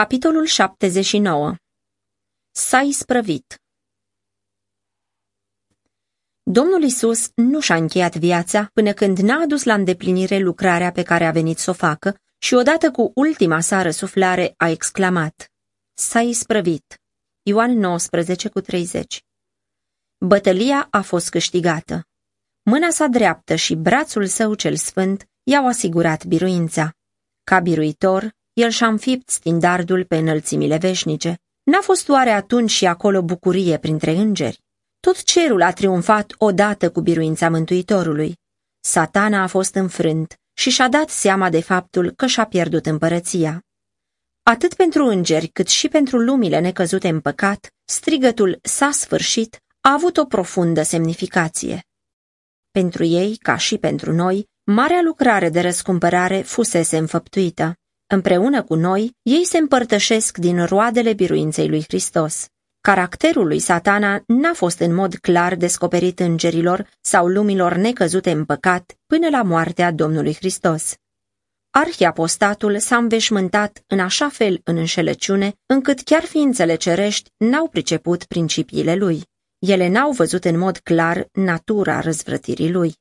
Capitolul 79 S-a isprăvit Domnul Isus nu și-a încheiat viața până când n-a adus la îndeplinire lucrarea pe care a venit să o facă și odată cu ultima sa răsuflare a exclamat S-a isprăvit. Ioan 19 cu 30 Bătălia a fost câștigată. Mâna sa dreaptă și brațul său cel sfânt i-au asigurat biruința. Ca biruitor, el și-a înfipt stindardul pe înălțimile veșnice. N-a fost oare atunci și acolo bucurie printre îngeri? Tot cerul a triumfat odată cu biruința Mântuitorului. Satana a fost înfrânt și și-a dat seama de faptul că și-a pierdut împărăția. Atât pentru îngeri cât și pentru lumile necăzute în păcat, strigătul s-a sfârșit a avut o profundă semnificație. Pentru ei, ca și pentru noi, marea lucrare de răscumpărare fusese înfăptuită. Împreună cu noi, ei se împărtășesc din roadele biruinței lui Hristos. Caracterul lui satana n-a fost în mod clar descoperit îngerilor sau lumilor necăzute în păcat până la moartea Domnului Hristos. Arhiapostatul s-a înveșmântat în așa fel în înșelăciune, încât chiar ființele cerești n-au priceput principiile lui. Ele n-au văzut în mod clar natura răzvrătirii lui.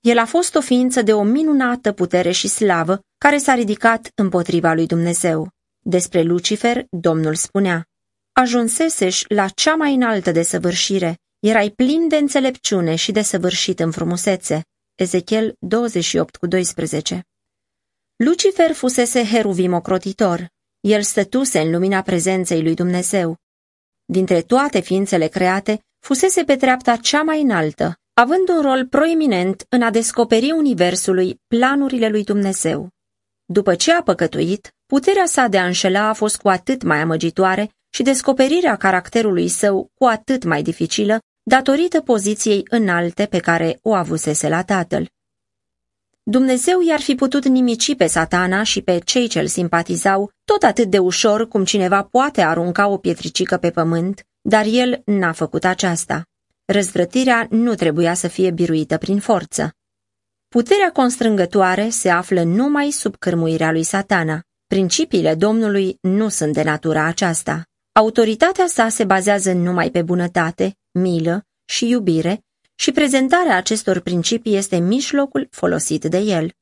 El a fost o ființă de o minunată putere și slavă care s-a ridicat împotriva lui Dumnezeu. Despre Lucifer, Domnul spunea, Ajunseseși la cea mai înaltă desăvârșire, erai plin de înțelepciune și de săvârșit în frumusețe. Ezechiel 28 cu 12 Lucifer fusese heruvim ocrotitor. El stătuse în lumina prezenței lui Dumnezeu. Dintre toate ființele create, fusese pe treapta cea mai înaltă, având un rol proeminent în a descoperi universului planurile lui Dumnezeu. După ce a păcătuit, puterea sa de a înșela a fost cu atât mai amăgitoare și descoperirea caracterului său cu atât mai dificilă, datorită poziției înalte pe care o avusese la tatăl. Dumnezeu i-ar fi putut nimici pe satana și pe cei ce-l simpatizau tot atât de ușor cum cineva poate arunca o pietricică pe pământ, dar el n-a făcut aceasta. Răzvrătirea nu trebuia să fie biruită prin forță. Puterea constrângătoare se află numai sub cârmuirea lui satana. Principiile Domnului nu sunt de natura aceasta. Autoritatea sa se bazează numai pe bunătate, milă și iubire și prezentarea acestor principii este mijlocul folosit de el.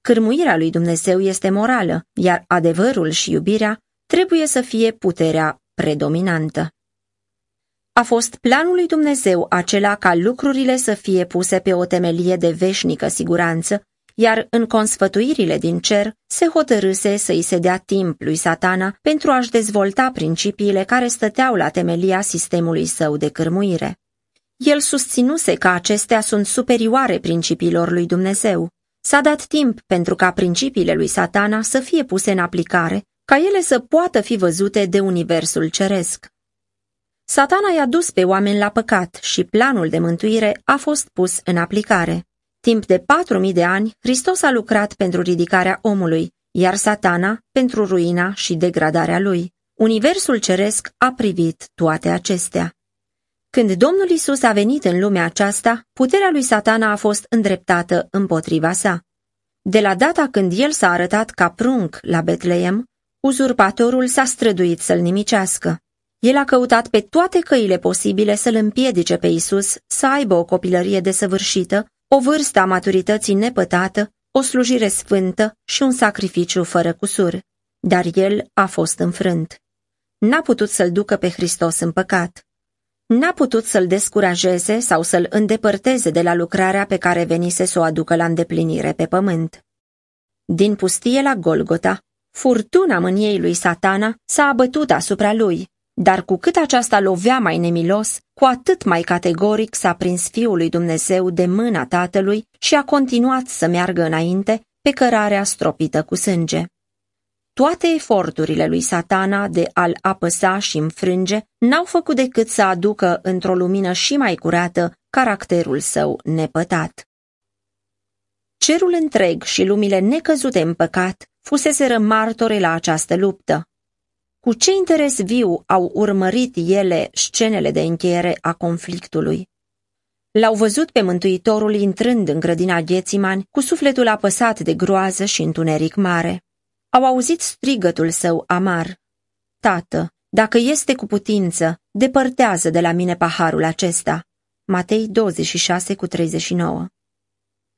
Cârmuirea lui Dumnezeu este morală, iar adevărul și iubirea trebuie să fie puterea predominantă. A fost planul lui Dumnezeu acela ca lucrurile să fie puse pe o temelie de veșnică siguranță, iar în consfătuirile din cer se hotărâse să-i se dea timp lui satana pentru a-și dezvolta principiile care stăteau la temelia sistemului său de cârmuire. El susținuse că acestea sunt superioare principiilor lui Dumnezeu. S-a dat timp pentru ca principiile lui satana să fie puse în aplicare, ca ele să poată fi văzute de universul ceresc. Satana i-a dus pe oameni la păcat și planul de mântuire a fost pus în aplicare. Timp de patru mii de ani, Hristos a lucrat pentru ridicarea omului, iar satana pentru ruina și degradarea lui. Universul ceresc a privit toate acestea. Când Domnul Isus a venit în lumea aceasta, puterea lui satana a fost îndreptată împotriva sa. De la data când el s-a arătat ca prunc la Betleem, uzurpatorul s-a străduit să-l nimicească. El a căutat pe toate căile posibile să-l împiedice pe Isus să aibă o copilărie desăvârșită, o vârstă a maturității nepătată, o slujire sfântă și un sacrificiu fără cusur. Dar el a fost înfrânt. N-a putut să-l ducă pe Hristos în păcat. N-a putut să-l descurajeze sau să-l îndepărteze de la lucrarea pe care venise să o aducă la îndeplinire pe pământ. Din pustie la Golgota, furtuna mâniei lui satana s-a abătut asupra lui, dar cu cât aceasta lovea mai nemilos, cu atât mai categoric s-a prins Fiul lui Dumnezeu de mâna Tatălui și a continuat să meargă înainte pe cărarea stropită cu sânge. Toate eforturile lui satana de a-l apăsa și înfrânge n-au făcut decât să aducă într-o lumină și mai curată caracterul său nepătat. Cerul întreg și lumile necăzute în păcat fuseseră martore la această luptă. Cu ce interes viu au urmărit ele scenele de încheiere a conflictului? L-au văzut pe Mântuitorul intrând în grădina Ghețiman cu sufletul apăsat de groază și întuneric mare. au auzit strigătul său amar. Tată, dacă este cu putință, depărtează de la mine paharul acesta. Matei 26 cu 39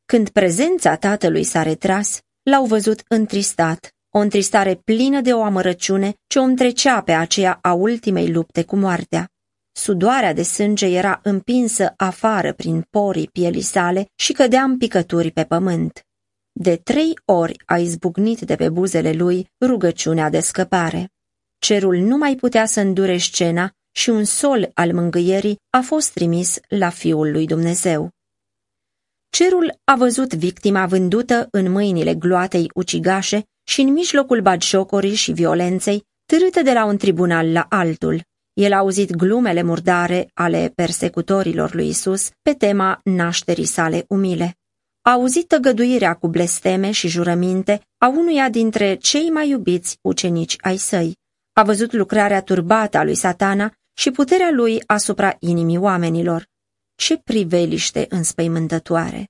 Când prezența tatălui s-a retras, l-au văzut întristat, o întristare plină de o amărăciune ce o întrecea pe aceea a ultimei lupte cu moartea. Sudoarea de sânge era împinsă afară prin porii pielii sale și cădea în picături pe pământ. De trei ori a izbucnit de pe buzele lui rugăciunea de scăpare. Cerul nu mai putea să îndure scena și un sol al mângâierii a fost trimis la Fiul lui Dumnezeu. Cerul a văzut victima vândută în mâinile gloatei ucigașe și în mijlocul bagiocorii și violenței, târâtă de la un tribunal la altul. El a auzit glumele murdare ale persecutorilor lui Isus pe tema nașterii sale umile. A auzit tăgăduirea cu blesteme și jurăminte a unuia dintre cei mai iubiți ucenici ai săi. A văzut lucrarea turbată a lui satana și puterea lui asupra inimii oamenilor. Ce priveliște înspăimântătoare!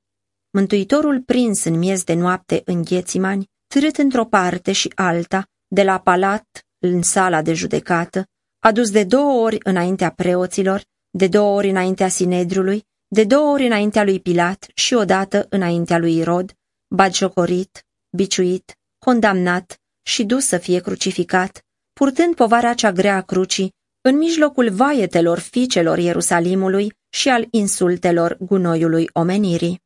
Mântuitorul prins în miez de noapte în ghețimani, târât într-o parte și alta, de la palat în sala de judecată, adus de două ori înaintea preoților, de două ori înaintea Sinedriului, de două ori înaintea lui Pilat și odată înaintea lui Irod, bagiocorit, biciuit, condamnat și dus să fie crucificat, purtând povara cea grea a crucii, în mijlocul vaietelor fiicelor Ierusalimului și al insultelor gunoiului omenirii.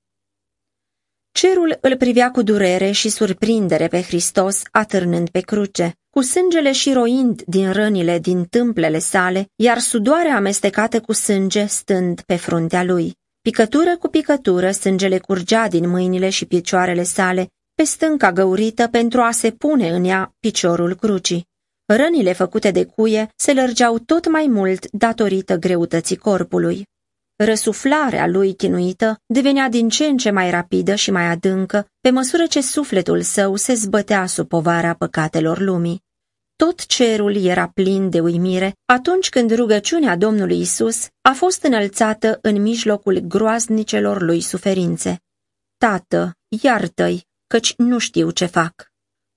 Cerul îl privea cu durere și surprindere pe Hristos atârnând pe cruce, cu sângele și roind din rănile din tâmplele sale, iar sudoarea amestecată cu sânge stând pe fruntea lui. Picătură cu picătură, sângele curgea din mâinile și picioarele sale, pe stânca găurită pentru a se pune în ea piciorul crucii. Rănile făcute de cuie se lărgeau tot mai mult datorită greutății corpului. Răsuflarea lui chinuită devenea din ce în ce mai rapidă și mai adâncă, pe măsură ce sufletul său se zbătea sub povara păcatelor lumii. Tot cerul era plin de uimire atunci când rugăciunea Domnului Isus a fost înălțată în mijlocul groaznicelor lui suferințe. Tată, iartă-i, căci nu știu ce fac.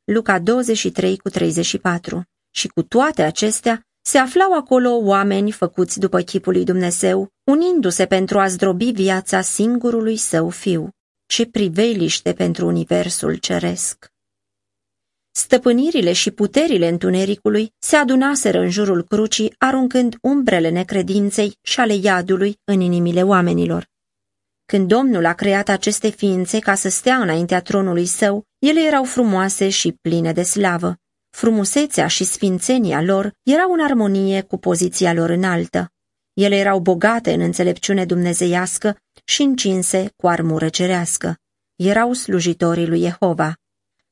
Luca 23 cu 34 Și cu toate acestea, se aflau acolo oameni făcuți după chipul lui Dumnezeu, unindu-se pentru a zdrobi viața singurului său fiu. Ce priveliște pentru universul ceresc! Stăpânirile și puterile întunericului se adunaseră în jurul crucii, aruncând umbrele necredinței și ale iadului în inimile oamenilor. Când Domnul a creat aceste ființe ca să stea înaintea tronului său, ele erau frumoase și pline de slavă. Frumusețea și sfințenia lor erau în armonie cu poziția lor înaltă. Ele erau bogate în înțelepciune dumnezeiască și încinse cu armură cerească. Erau slujitorii lui Jehova.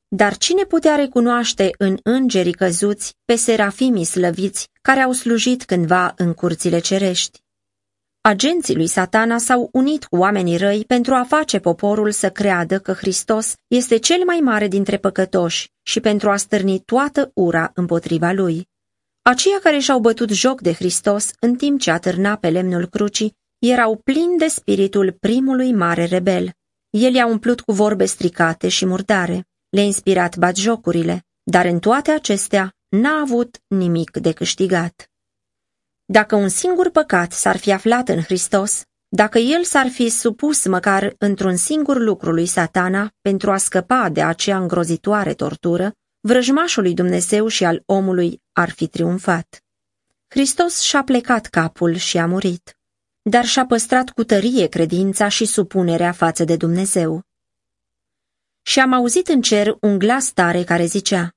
Dar cine putea recunoaște în îngerii căzuți pe serafimii slăviți care au slujit cândva în curțile cerești? Agenții lui satana s-au unit cu oamenii răi pentru a face poporul să creadă că Hristos este cel mai mare dintre păcătoși și pentru a stârni toată ura împotriva lui. Aceia care și-au bătut joc de Hristos în timp ce atârna pe lemnul crucii erau plini de spiritul primului mare rebel. El i-a umplut cu vorbe stricate și murdare, le-a inspirat batjocurile, dar în toate acestea n-a avut nimic de câștigat. Dacă un singur păcat s-ar fi aflat în Hristos, dacă el s-ar fi supus măcar într-un singur lucru lui satana pentru a scăpa de acea îngrozitoare tortură, vrăjmașul lui Dumnezeu și al omului ar fi triumfat. Hristos și-a plecat capul și a murit, dar și-a păstrat cu tărie credința și supunerea față de Dumnezeu. Și am auzit în cer un glas tare care zicea,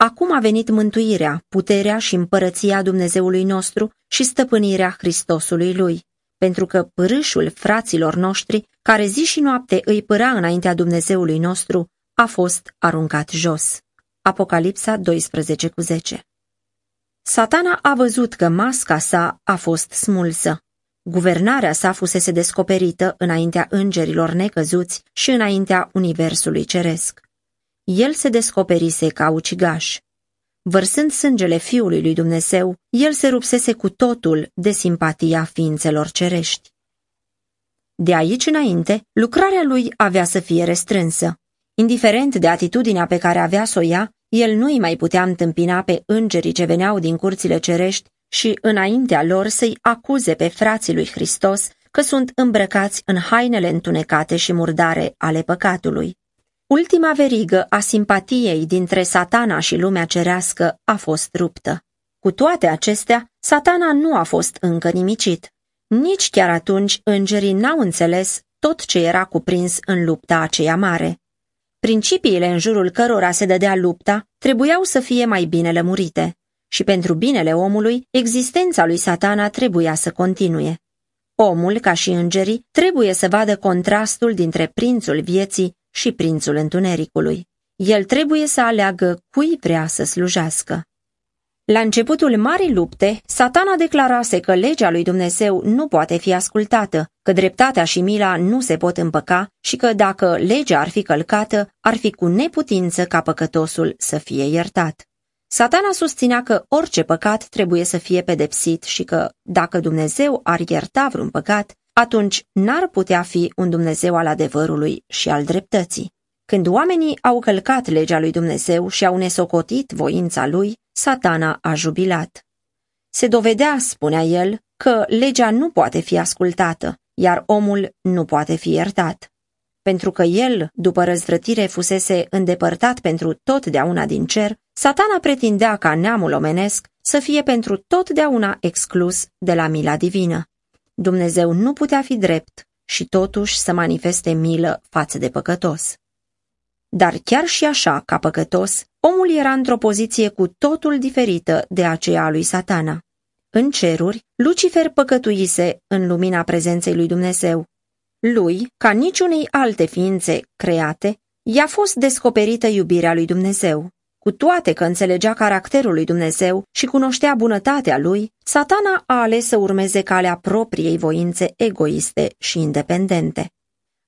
Acum a venit mântuirea, puterea și împărăția Dumnezeului nostru și stăpânirea Hristosului lui, pentru că pârâșul fraților noștri, care zi și noapte îi părea înaintea Dumnezeului nostru, a fost aruncat jos. Apocalipsa 12 cu 10 Satana a văzut că masca sa a fost smulsă. Guvernarea sa fusese descoperită înaintea îngerilor necăzuți și înaintea universului ceresc el se descoperise ca ucigaș. Vărsând sângele Fiului lui Dumnezeu, el se rupsese cu totul de simpatia ființelor cerești. De aici înainte, lucrarea lui avea să fie restrânsă. Indiferent de atitudinea pe care avea să o ia, El nu-i mai putea întâmpina pe îngerii ce veneau din curțile cerești și înaintea lor să-i acuze pe frații lui Hristos că sunt îmbrăcați în hainele întunecate și murdare ale păcatului. Ultima verigă a simpatiei dintre satana și lumea cerească a fost ruptă. Cu toate acestea, satana nu a fost încă nimicit. Nici chiar atunci îngerii n-au înțeles tot ce era cuprins în lupta aceea mare. Principiile în jurul cărora se dădea lupta trebuiau să fie mai bine lămurite și pentru binele omului, existența lui satana trebuia să continue. Omul, ca și îngerii, trebuie să vadă contrastul dintre prințul vieții și prințul întunericului. El trebuie să aleagă cui vrea să slujească. La începutul marii lupte, satana declarase că legea lui Dumnezeu nu poate fi ascultată, că dreptatea și mila nu se pot împăca și că dacă legea ar fi călcată, ar fi cu neputință ca păcătosul să fie iertat. Satana susținea că orice păcat trebuie să fie pedepsit și că, dacă Dumnezeu ar ierta vreun păcat, atunci n-ar putea fi un Dumnezeu al adevărului și al dreptății. Când oamenii au călcat legea lui Dumnezeu și au nesocotit voința lui, satana a jubilat. Se dovedea, spunea el, că legea nu poate fi ascultată, iar omul nu poate fi iertat. Pentru că el, după răzvrătire, fusese îndepărtat pentru totdeauna din cer, satana pretindea ca neamul omenesc să fie pentru totdeauna exclus de la mila divină. Dumnezeu nu putea fi drept și totuși să manifeste milă față de păcătos. Dar chiar și așa, ca păcătos, omul era într-o poziție cu totul diferită de aceea a lui satana. În ceruri, Lucifer păcătuise în lumina prezenței lui Dumnezeu. Lui, ca niciunei alte ființe create, i-a fost descoperită iubirea lui Dumnezeu. Cu toate că înțelegea caracterul lui Dumnezeu și cunoștea bunătatea lui, satana a ales să urmeze calea propriei voințe egoiste și independente.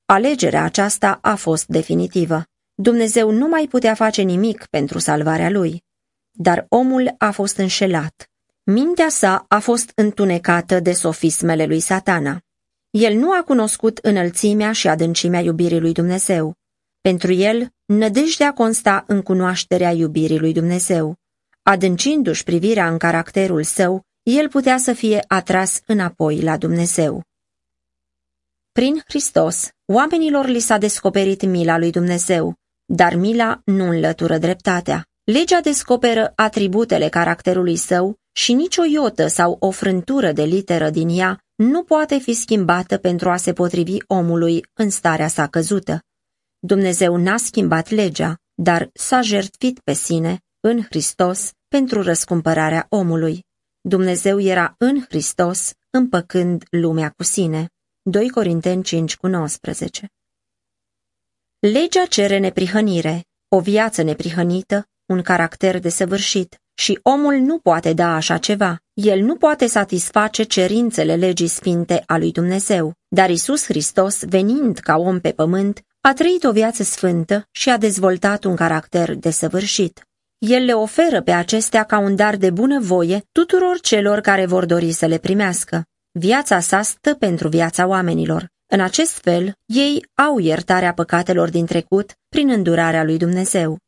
Alegerea aceasta a fost definitivă. Dumnezeu nu mai putea face nimic pentru salvarea lui. Dar omul a fost înșelat. Mintea sa a fost întunecată de sofismele lui satana. El nu a cunoscut înălțimea și adâncimea iubirii lui Dumnezeu. Pentru el, nădejdea consta în cunoașterea iubirii lui Dumnezeu. Adâncindu-și privirea în caracterul său, el putea să fie atras înapoi la Dumnezeu. Prin Hristos, oamenilor li s-a descoperit mila lui Dumnezeu, dar mila nu înlătură dreptatea. Legea descoperă atributele caracterului său și nicio iotă sau o frântură de literă din ea nu poate fi schimbată pentru a se potrivi omului în starea sa căzută. Dumnezeu n-a schimbat legea, dar s-a jertfit pe sine, în Hristos, pentru răscumpărarea omului. Dumnezeu era în Hristos, împăcând lumea cu sine. 2 Corinteni 5 cu 19 Legea cere neprihănire, o viață neprihănită, un caracter desăvârșit și omul nu poate da așa ceva. El nu poate satisface cerințele legii sfinte a lui Dumnezeu, dar Isus Hristos, venind ca om pe pământ, a trăit o viață sfântă și a dezvoltat un caracter desăvârșit. El le oferă pe acestea ca un dar de bunăvoie tuturor celor care vor dori să le primească. Viața sa stă pentru viața oamenilor. În acest fel, ei au iertarea păcatelor din trecut prin îndurarea lui Dumnezeu.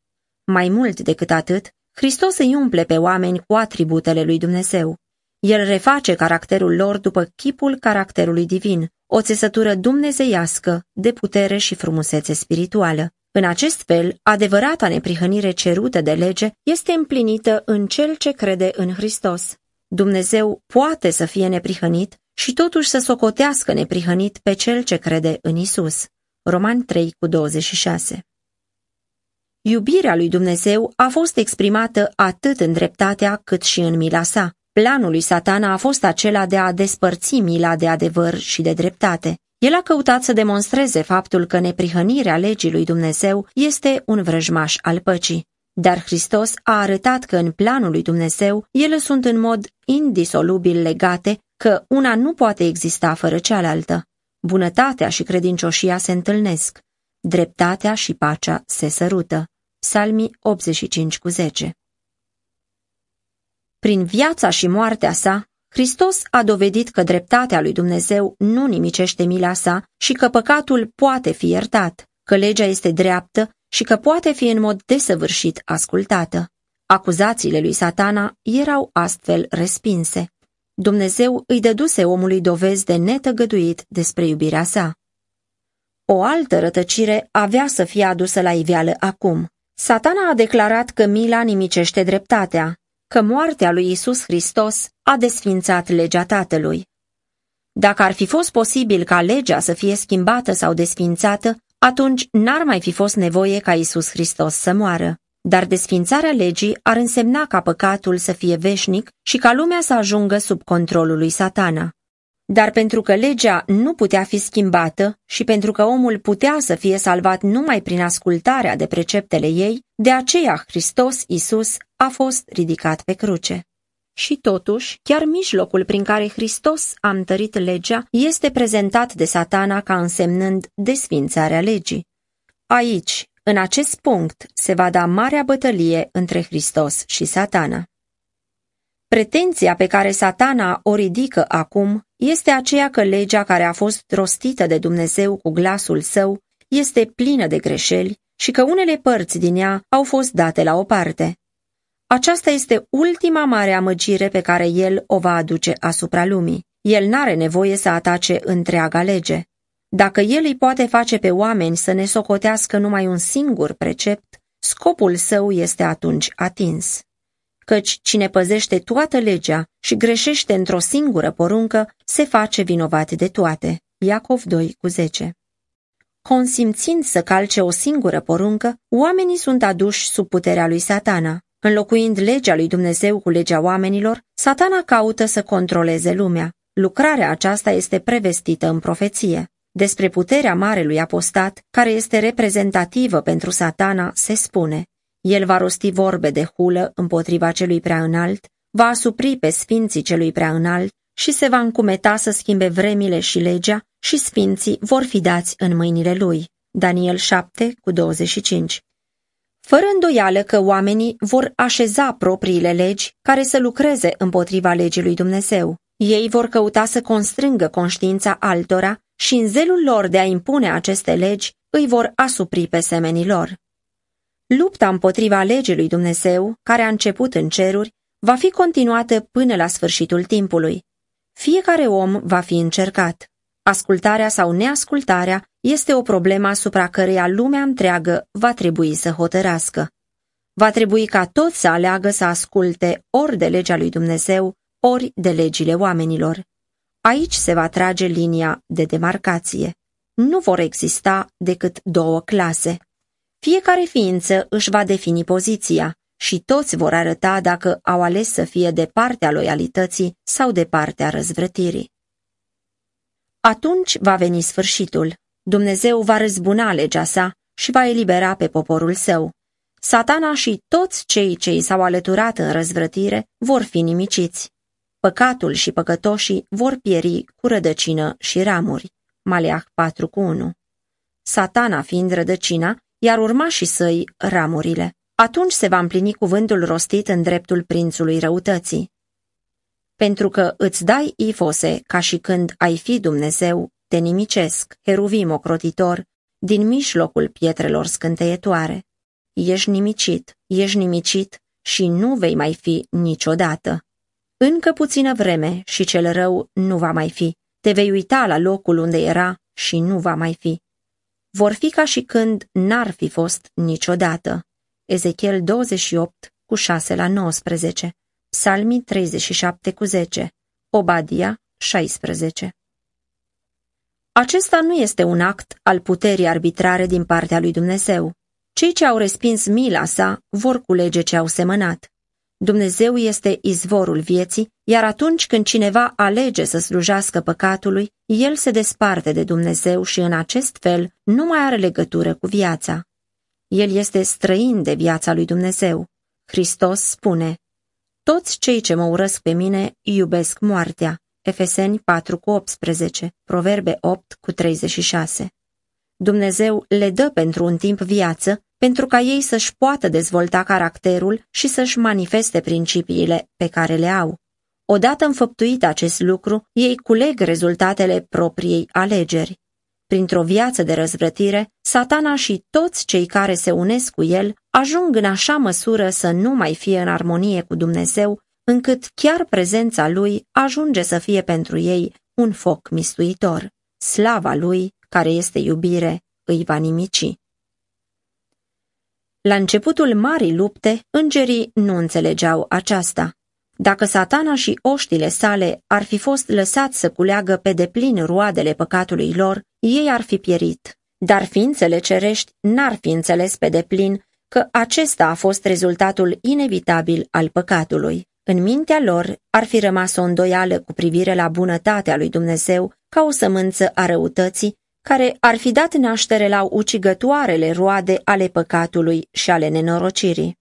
Mai mult decât atât, Hristos îi umple pe oameni cu atributele lui Dumnezeu. El reface caracterul lor după chipul caracterului divin, o țesătură dumnezeiască de putere și frumusețe spirituală. În acest fel, adevărata neprihănire cerută de lege este împlinită în cel ce crede în Hristos. Dumnezeu poate să fie neprihănit și totuși să socotească neprihănit pe cel ce crede în Isus. Roman 3 cu 26 Iubirea lui Dumnezeu a fost exprimată atât în dreptatea cât și în mila sa. Planul lui satana a fost acela de a despărți mila de adevăr și de dreptate. El a căutat să demonstreze faptul că neprihănirea legii lui Dumnezeu este un vrăjmaș al păcii. Dar Hristos a arătat că în planul lui Dumnezeu ele sunt în mod indisolubil legate, că una nu poate exista fără cealaltă. Bunătatea și credincioșia se întâlnesc, dreptatea și pacea se sărută. Salmii 85 cu 10 Prin viața și moartea sa, Hristos a dovedit că dreptatea lui Dumnezeu nu nimicește mila sa și că păcatul poate fi iertat, că legea este dreaptă și că poate fi în mod desăvârșit ascultată. Acuzațiile lui satana erau astfel respinse. Dumnezeu îi dăduse omului dovezi de netăgăduit despre iubirea sa. O altă rătăcire avea să fie adusă la iveală acum. Satana a declarat că mila nimicește dreptatea, că moartea lui Isus Hristos a desfințat legea Tatălui. Dacă ar fi fost posibil ca legea să fie schimbată sau desfințată, atunci n-ar mai fi fost nevoie ca Isus Hristos să moară. Dar desfințarea legii ar însemna ca păcatul să fie veșnic și ca lumea să ajungă sub controlul lui satana. Dar pentru că legea nu putea fi schimbată și pentru că omul putea să fie salvat numai prin ascultarea de preceptele ei, de aceea Hristos Isus a fost ridicat pe cruce. Și totuși, chiar mijlocul prin care Hristos a întărit legea este prezentat de satana ca însemnând desfințarea legii. Aici, în acest punct, se va da marea bătălie între Hristos și satana. Pretenția pe care satana o ridică acum este aceea că legea care a fost rostită de Dumnezeu cu glasul său este plină de greșeli și că unele părți din ea au fost date la o parte. Aceasta este ultima mare amăgire pe care el o va aduce asupra lumii. El n-are nevoie să atace întreaga lege. Dacă el îi poate face pe oameni să ne socotească numai un singur precept, scopul său este atunci atins. Căci cine păzește toată legea și greșește într-o singură poruncă, se face vinovat de toate. Iacov 2 cu 10 Consimțind să calce o singură poruncă, oamenii sunt aduși sub puterea lui satana. Înlocuind legea lui Dumnezeu cu legea oamenilor, satana caută să controleze lumea. Lucrarea aceasta este prevestită în profeție. Despre puterea marelui apostat, care este reprezentativă pentru satana, se spune El va rosti vorbe de hulă împotriva celui prea înalt, va asupri pe sfinții celui prea înalt și se va încumeta să schimbe vremile și legea și sfinții vor fi dați în mâinile lui. Daniel 7 cu 25 fără îndoială că oamenii vor așeza propriile legi care să lucreze împotriva legii lui Dumnezeu. Ei vor căuta să constrângă conștiința altora și în zelul lor de a impune aceste legi îi vor asupri pe semenii lor. Lupta împotriva legii lui Dumnezeu, care a început în ceruri, va fi continuată până la sfârșitul timpului. Fiecare om va fi încercat. Ascultarea sau neascultarea este o problemă asupra căreia lumea întreagă va trebui să hotărască. Va trebui ca toți să aleagă să asculte ori de legea lui Dumnezeu, ori de legile oamenilor. Aici se va trage linia de demarcație. Nu vor exista decât două clase. Fiecare ființă își va defini poziția și toți vor arăta dacă au ales să fie de partea loialității sau de partea răzvrătirii. Atunci va veni sfârșitul. Dumnezeu va răzbuna legea sa și va elibera pe poporul său. Satana și toți cei ce i s-au alăturat în răzvrătire vor fi nimiciți. Păcatul și păcătoșii vor pieri cu rădăcină și ramuri. Maleah 4 cu 1 Satana fiind rădăcina, iar urmașii săi ramurile. Atunci se va împlini cuvântul rostit în dreptul prințului răutății. Pentru că îți dai ifose ca și când ai fi Dumnezeu, te nimicesc, heruvim ocrotitor, din mijlocul pietrelor scânteietoare. Ești nimicit, ești nimicit și nu vei mai fi niciodată. Încă puțină vreme și cel rău nu va mai fi. Te vei uita la locul unde era și nu va mai fi. Vor fi ca și când n-ar fi fost niciodată. Ezechiel 28 cu 6 la 19, Psalmii 37 cu 10, Obadia 16. Acesta nu este un act al puterii arbitrare din partea lui Dumnezeu. Cei ce au respins mila sa vor culege ce au semănat. Dumnezeu este izvorul vieții, iar atunci când cineva alege să slujească păcatului, el se desparte de Dumnezeu și în acest fel nu mai are legătură cu viața. El este străin de viața lui Dumnezeu. Hristos spune, Toți cei ce mă urăsc pe mine iubesc moartea. Efeseni 4 cu 18, Proverbe 8 cu 36. Dumnezeu le dă pentru un timp viață, pentru ca ei să-și poată dezvolta caracterul și să-și manifeste principiile pe care le au. Odată înfăptuit acest lucru, ei culeg rezultatele propriei alegeri. Printr-o viață de răzvrătire, satana și toți cei care se unesc cu el ajung în așa măsură să nu mai fie în armonie cu Dumnezeu, încât chiar prezența lui ajunge să fie pentru ei un foc mistuitor. Slava lui, care este iubire, îi va nimici. La începutul marii lupte, îngerii nu înțelegeau aceasta. Dacă satana și oștile sale ar fi fost lăsați să culeagă pe deplin roadele păcatului lor, ei ar fi pierit. Dar ființele cerești n-ar fi înțeles pe deplin că acesta a fost rezultatul inevitabil al păcatului. În mintea lor ar fi rămas o îndoială cu privire la bunătatea lui Dumnezeu ca o sămânță a răutății care ar fi dat naștere la ucigătoarele roade ale păcatului și ale nenorocirii.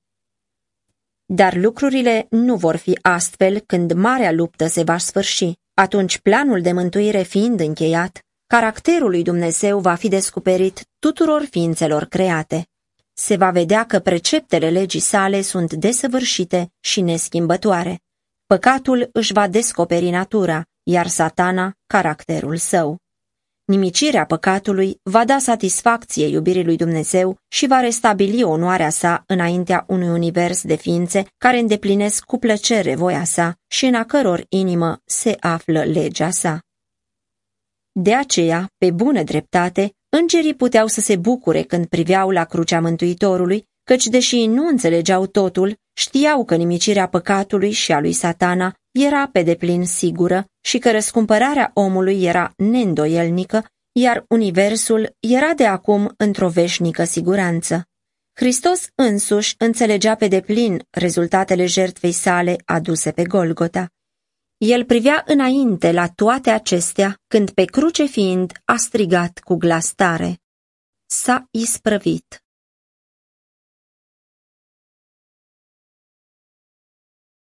Dar lucrurile nu vor fi astfel când marea luptă se va sfârși. Atunci planul de mântuire fiind încheiat, caracterul lui Dumnezeu va fi descoperit tuturor ființelor create. Se va vedea că preceptele legii sale sunt desăvârșite și neschimbătoare. Păcatul își va descoperi natura, iar satana caracterul său. Nimicirea păcatului va da satisfacție iubirii lui Dumnezeu și va restabili onoarea sa înaintea unui univers de ființe care îndeplinesc cu plăcere voia sa și în a căror inimă se află legea sa. De aceea, pe bună dreptate, îngerii puteau să se bucure când priveau la crucea Mântuitorului, căci deși nu înțelegeau totul, știau că nimicirea păcatului și a lui satana era pe deplin sigură și că răscumpărarea omului era neîndoielnică, iar universul era de acum într-o veșnică siguranță. Hristos însuși înțelegea pe deplin rezultatele jertfei sale aduse pe Golgota. El privea înainte la toate acestea când pe cruce fiind a strigat cu glas tare. S-a isprăvit.